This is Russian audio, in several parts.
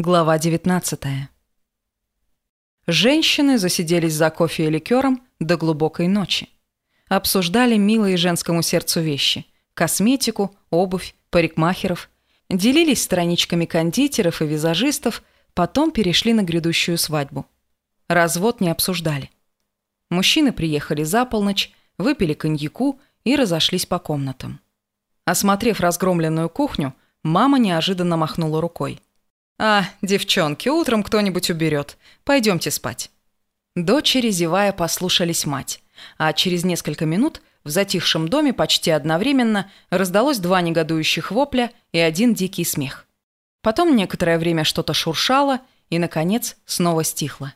Глава 19. Женщины засиделись за кофе и ликером до глубокой ночи. Обсуждали милые женскому сердцу вещи – косметику, обувь, парикмахеров. Делились страничками кондитеров и визажистов, потом перешли на грядущую свадьбу. Развод не обсуждали. Мужчины приехали за полночь, выпили коньяку и разошлись по комнатам. Осмотрев разгромленную кухню, мама неожиданно махнула рукой – «А, девчонки, утром кто-нибудь уберет. Пойдемте спать». Дочери, зевая, послушались мать. А через несколько минут в затихшем доме почти одновременно раздалось два негодующих вопля и один дикий смех. Потом некоторое время что-то шуршало и, наконец, снова стихло.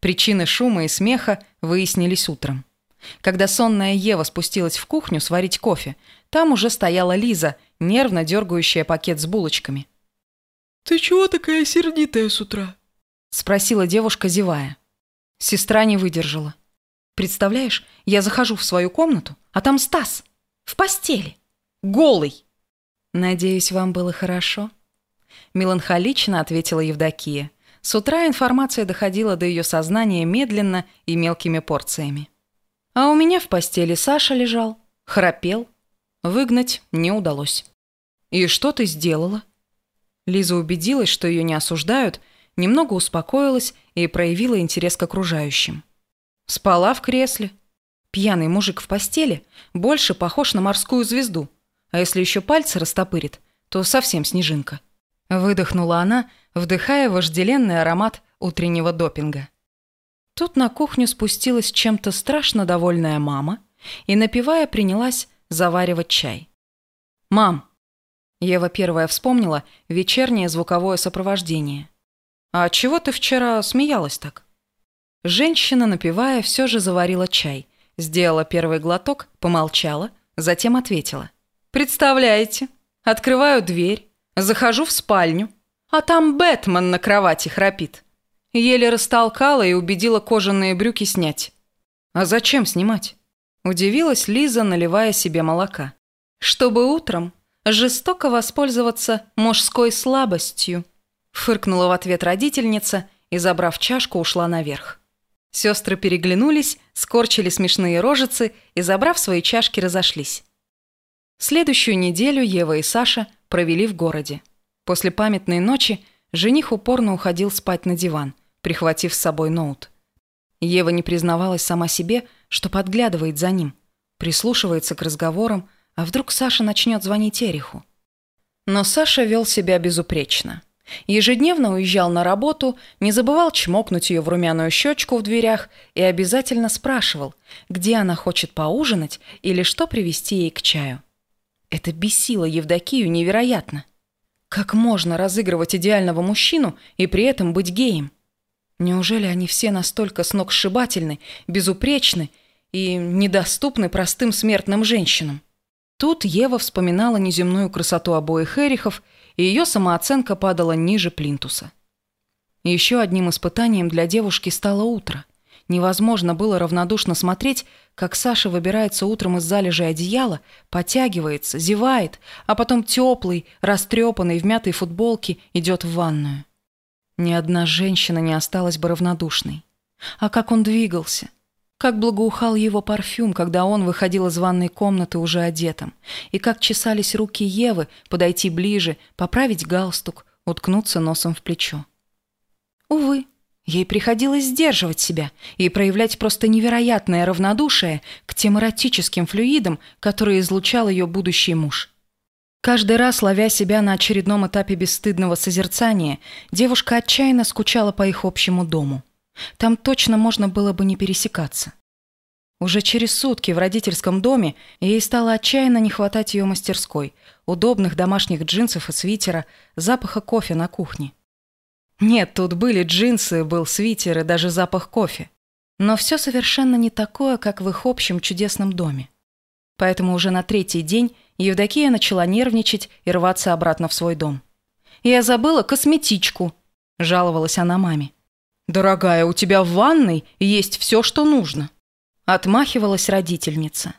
Причины шума и смеха выяснились утром. Когда сонная Ева спустилась в кухню сварить кофе, там уже стояла Лиза, нервно дергающая пакет с булочками – «Ты чего такая сердитая с утра?» – спросила девушка, зевая. Сестра не выдержала. «Представляешь, я захожу в свою комнату, а там Стас. В постели. Голый». «Надеюсь, вам было хорошо?» Меланхолично ответила Евдокия. С утра информация доходила до ее сознания медленно и мелкими порциями. А у меня в постели Саша лежал, храпел. Выгнать не удалось. «И что ты сделала?» Лиза убедилась, что ее не осуждают, немного успокоилась и проявила интерес к окружающим. Спала в кресле. Пьяный мужик в постели больше похож на морскую звезду, а если еще пальцы растопырит, то совсем снежинка. Выдохнула она, вдыхая вожделенный аромат утреннего допинга. Тут на кухню спустилась чем-то страшно довольная мама и, напивая, принялась заваривать чай. «Мам, Ева первая вспомнила вечернее звуковое сопровождение. «А чего ты вчера смеялась так?» Женщина, напивая, все же заварила чай. Сделала первый глоток, помолчала, затем ответила. «Представляете, открываю дверь, захожу в спальню, а там Бэтмен на кровати храпит. Еле растолкала и убедила кожаные брюки снять. А зачем снимать?» Удивилась Лиза, наливая себе молока. «Чтобы утром жестоко воспользоваться мужской слабостью», фыркнула в ответ родительница и, забрав чашку, ушла наверх. Сестры переглянулись, скорчили смешные рожицы и, забрав свои чашки, разошлись. Следующую неделю Ева и Саша провели в городе. После памятной ночи жених упорно уходил спать на диван, прихватив с собой ноут. Ева не признавалась сама себе, что подглядывает за ним, прислушивается к разговорам, а вдруг Саша начнет звонить Эриху? Но Саша вел себя безупречно. Ежедневно уезжал на работу, не забывал чмокнуть ее в румяную щечку в дверях и обязательно спрашивал, где она хочет поужинать или что привезти ей к чаю. Это бесило Евдокию невероятно. Как можно разыгрывать идеального мужчину и при этом быть геем? Неужели они все настолько сногсшибательны, безупречны и недоступны простым смертным женщинам? Тут Ева вспоминала неземную красоту обоих Эрихов, и ее самооценка падала ниже плинтуса. Еще одним испытанием для девушки стало утро. Невозможно было равнодушно смотреть, как Саша выбирается утром из залежи одеяла, потягивается, зевает, а потом теплый, растрепанный в мятой футболке идет в ванную. Ни одна женщина не осталась бы равнодушной. А как он двигался – как благоухал его парфюм, когда он выходил из ванной комнаты уже одетым. И как чесались руки Евы подойти ближе, поправить галстук, уткнуться носом в плечо. Увы, ей приходилось сдерживать себя и проявлять просто невероятное равнодушие к тем эротическим флюидам, которые излучал ее будущий муж. Каждый раз, ловя себя на очередном этапе бесстыдного созерцания, девушка отчаянно скучала по их общему дому – там точно можно было бы не пересекаться. Уже через сутки в родительском доме ей стало отчаянно не хватать ее мастерской, удобных домашних джинсов и свитера, запаха кофе на кухне. Нет, тут были джинсы, был свитер и даже запах кофе. Но все совершенно не такое, как в их общем чудесном доме. Поэтому уже на третий день Евдокия начала нервничать и рваться обратно в свой дом. «Я забыла косметичку», – жаловалась она маме. «Дорогая, у тебя в ванной есть все, что нужно», – отмахивалась родительница.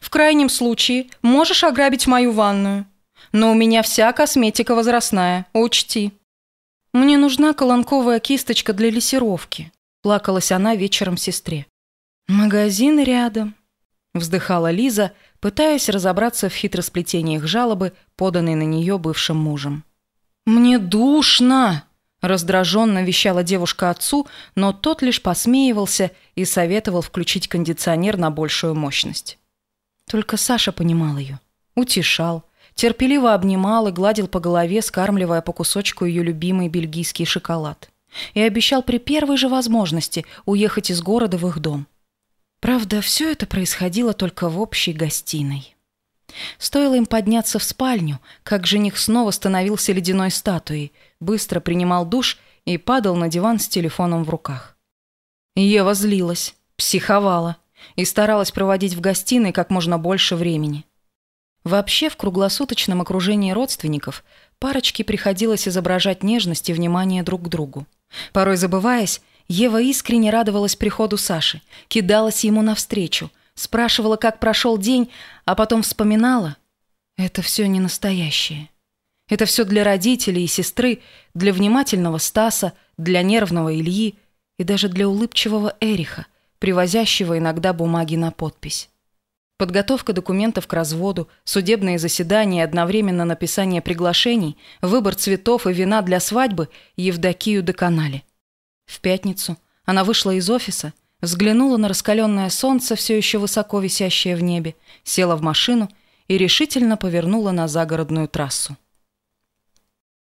«В крайнем случае можешь ограбить мою ванную. Но у меня вся косметика возрастная, учти». Мне нужна колонковая кисточка для лессировки», – плакалась она вечером сестре. «Магазин рядом», – вздыхала Лиза, пытаясь разобраться в хитросплетениях жалобы, поданной на нее бывшим мужем. «Мне душно!» – раздраженно вещала девушка отцу, но тот лишь посмеивался и советовал включить кондиционер на большую мощность. Только Саша понимал ее, утешал, терпеливо обнимал и гладил по голове, скармливая по кусочку ее любимый бельгийский шоколад. И обещал при первой же возможности уехать из города в их дом. Правда, все это происходило только в общей гостиной. Стоило им подняться в спальню, как жених снова становился ледяной статуей, быстро принимал душ и падал на диван с телефоном в руках. Ева злилась, психовала и старалась проводить в гостиной как можно больше времени. Вообще, в круглосуточном окружении родственников парочке приходилось изображать нежность и внимание друг к другу. Порой забываясь, Ева искренне радовалась приходу Саши, кидалась ему навстречу, спрашивала, как прошел день, а потом вспоминала. Это все не настоящее. Это все для родителей и сестры, для внимательного Стаса, для нервного Ильи и даже для улыбчивого Эриха, привозящего иногда бумаги на подпись. Подготовка документов к разводу, судебные заседания одновременно написание приглашений, выбор цветов и вина для свадьбы Евдокию доконали. В пятницу она вышла из офиса, взглянула на раскаленное солнце, все еще высоко висящее в небе, села в машину и решительно повернула на загородную трассу.